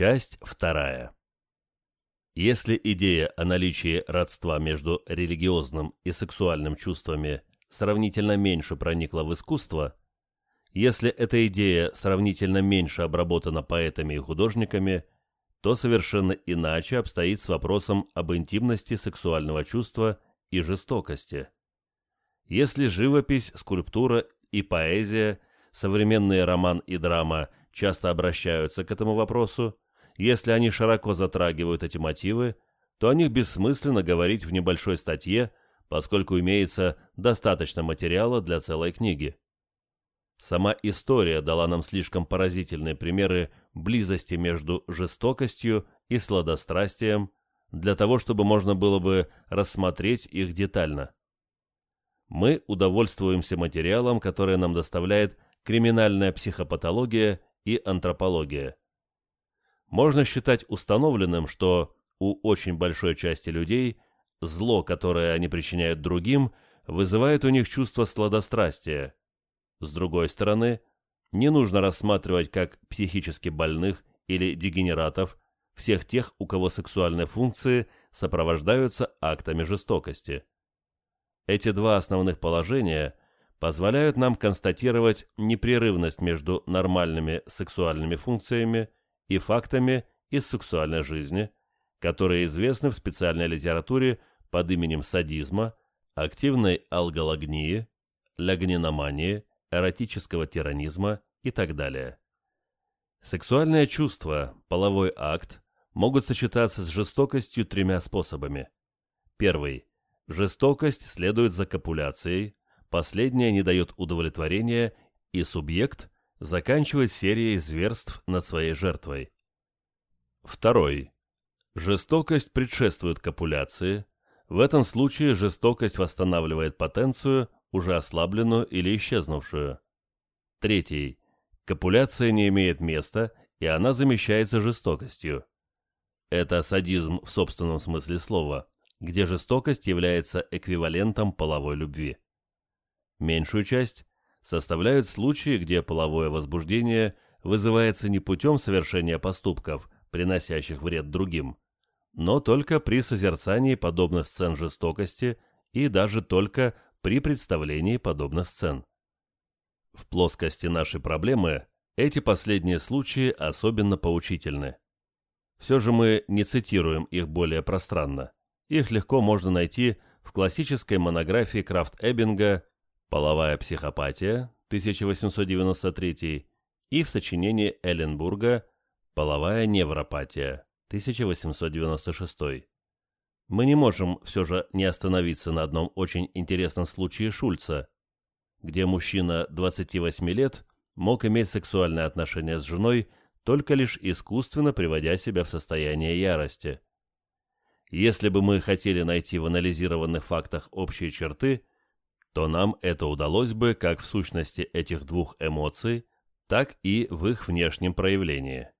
Часть вторая. Если идея о наличии родства между религиозным и сексуальным чувствами сравнительно меньше проникла в искусство, если эта идея сравнительно меньше обработана поэтами и художниками, то совершенно иначе обстоит с вопросом об интимности сексуального чувства и жестокости. Если живопись, скульптура и поэзия, современный роман и драма часто обращаются к этому вопросу, если они широко затрагивают эти мотивы, то о них бессмысленно говорить в небольшой статье, поскольку имеется достаточно материала для целой книги. Сама история дала нам слишком поразительные примеры близости между жестокостью и сладострастием для того, чтобы можно было бы рассмотреть их детально. Мы удовольствуемся материалом, который нам доставляет криминальная психопатология и антропология. Можно считать установленным, что у очень большой части людей зло, которое они причиняют другим, вызывает у них чувство сладострастия. С другой стороны, не нужно рассматривать как психически больных или дегенератов всех тех, у кого сексуальные функции сопровождаются актами жестокости. Эти два основных положения позволяют нам констатировать непрерывность между нормальными сексуальными функциями и фактами из сексуальной жизни, которые известны в специальной литературе под именем садизма, активной алгологнии, лягниномании, эротического тиранизма и так далее. Сексуальное чувство, половой акт, могут сочетаться с жестокостью тремя способами. Первый. Жестокость следует за копуляцией, последняя не дает удовлетворения, и субъект заканчивает серией зверств над своей жертвой. Второй. Жестокость предшествует копуляции. В этом случае жестокость восстанавливает потенцию, уже ослабленную или исчезнувшую. Третий. Копуляция не имеет места, и она замещается жестокостью. Это садизм в собственном смысле слова, где жестокость является эквивалентом половой любви. Меньшую часть составляют случаи, где половое возбуждение вызывается не путем совершения поступков, приносящих вред другим, но только при созерцании подобных сцен жестокости и даже только при представлении подобных сцен. В плоскости нашей проблемы эти последние случаи особенно поучительны. Все же мы не цитируем их более пространно. Их легко можно найти в классической монографии Крафт-Эббинга «Половая психопатия» 1893 и в сочинении Элленбурга «Половая невропатия» 1896. Мы не можем все же не остановиться на одном очень интересном случае Шульца, где мужчина 28 лет мог иметь сексуальное отношение с женой, только лишь искусственно приводя себя в состояние ярости. Если бы мы хотели найти в анализированных фактах общие черты, то нам это удалось бы как в сущности этих двух эмоций, так и в их внешнем проявлении.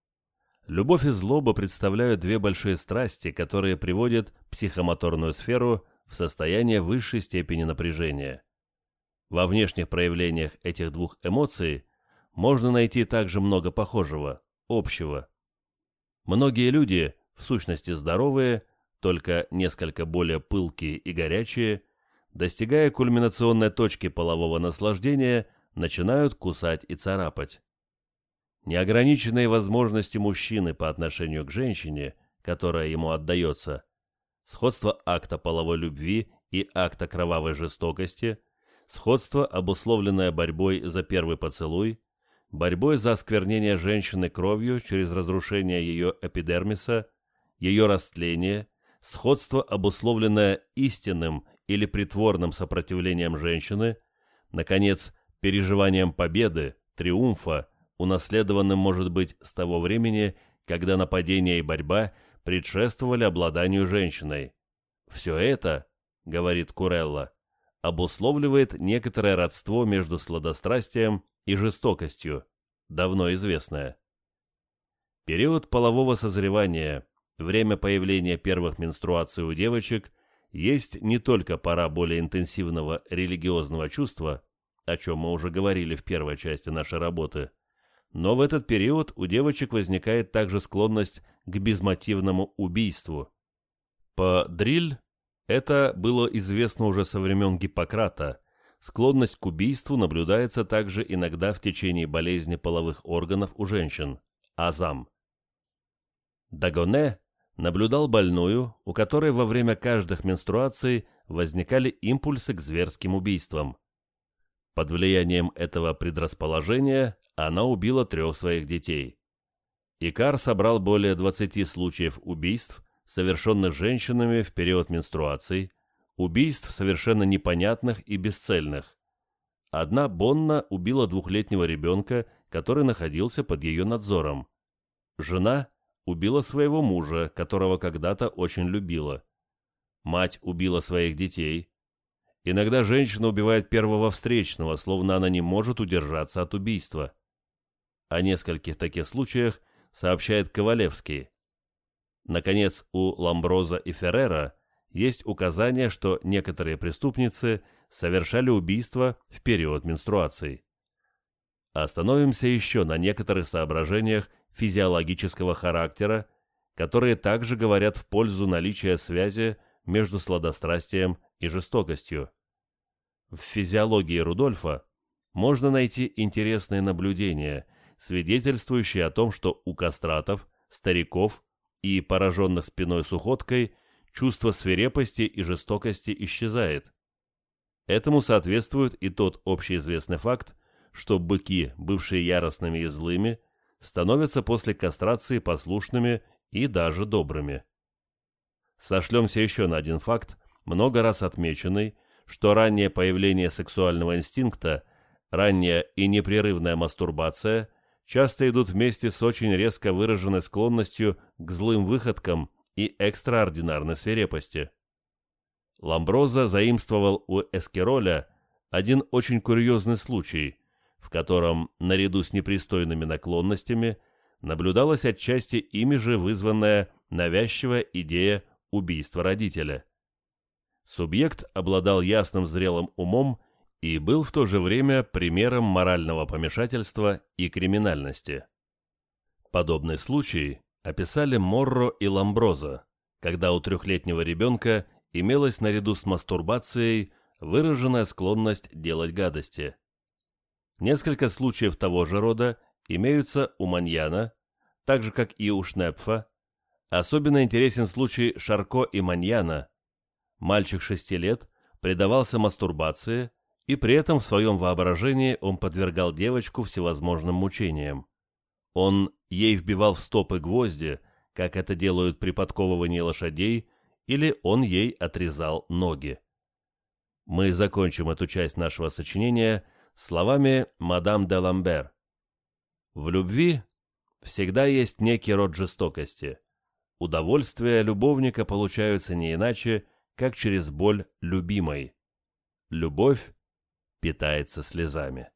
Любовь и злоба представляют две большие страсти, которые приводят психомоторную сферу в состояние высшей степени напряжения. Во внешних проявлениях этих двух эмоций можно найти также много похожего, общего. Многие люди, в сущности здоровые, только несколько более пылкие и горячие, достигая кульминационной точки полового наслаждения, начинают кусать и царапать. Неограниченные возможности мужчины по отношению к женщине, которая ему отдается, сходство акта половой любви и акта кровавой жестокости, сходство, обусловленное борьбой за первый поцелуй, борьбой за осквернение женщины кровью через разрушение ее эпидермиса, ее растление, сходство, обусловленное истинным или притворным сопротивлением женщины, наконец, переживанием победы, триумфа, унаследованным, может быть, с того времени, когда нападение и борьба предшествовали обладанию женщиной. Все это, говорит Курелла, обусловливает некоторое родство между сладострастием и жестокостью, давно известное. Период полового созревания, время появления первых менструаций у девочек есть не только пора более интенсивного религиозного чувства, о чем мы уже говорили в первой части нашей работы, но в этот период у девочек возникает также склонность к безмотивному убийству. По дриль это было известно уже со времен Гиппократа. Склонность к убийству наблюдается также иногда в течение болезни половых органов у женщин – азам. Дагоне наблюдал больную, у которой во время каждых менструаций возникали импульсы к зверским убийствам. Под влиянием этого предрасположения она убила трех своих детей. Икар собрал более 20 случаев убийств, совершенных женщинами в период менструаций, убийств совершенно непонятных и бесцельных. Одна Бонна убила двухлетнего ребенка, который находился под ее надзором. Жена убила своего мужа, которого когда-то очень любила. Мать убила своих детей. Иногда женщина убивает первого встречного, словно она не может удержаться от убийства. О нескольких таких случаях сообщает Ковалевский. Наконец, у Ламброза и Феррера есть указание, что некоторые преступницы совершали убийства в период менструаций. Остановимся еще на некоторых соображениях физиологического характера, которые также говорят в пользу наличия связи между сладострастием и жестокостью. В физиологии Рудольфа можно найти интересные наблюдения, свидетельствующие о том, что у кастратов, стариков и пораженных спиной сухоткой чувство свирепости и жестокости исчезает. Этому соответствует и тот общеизвестный факт, что быки, бывшие яростными и злыми, становятся после кастрации послушными и даже добрыми. Сошлемся еще на один факт, много раз отмеченный, что раннее появление сексуального инстинкта, ранняя и непрерывная мастурбация часто идут вместе с очень резко выраженной склонностью к злым выходкам и экстраординарной свирепости. Ламброза заимствовал у Эскероля один очень курьезный случай, в котором, наряду с непристойными наклонностями, наблюдалась отчасти ими же вызванная навязчивая идея убийства родителя. Субъект обладал ясным зрелым умом и был в то же время примером морального помешательства и криминальности. Подобный случай описали Морро и Ламброза, когда у трехлетнего ребенка имелась наряду с мастурбацией выраженная склонность делать гадости. Несколько случаев того же рода имеются у Маньяна, так же как и у Шнепфа. Особенно интересен случай Шарко и Маньяна. Мальчик шести лет предавался мастурбации, и при этом в своем воображении он подвергал девочку всевозможным мучениям. Он ей вбивал в стопы гвозди, как это делают при подковывании лошадей, или он ей отрезал ноги. Мы закончим эту часть нашего сочинения – словами мадам де Ламбер. В любви всегда есть некий род жестокости. Удовольствия любовника получаются не иначе, как через боль любимой. Любовь питается слезами.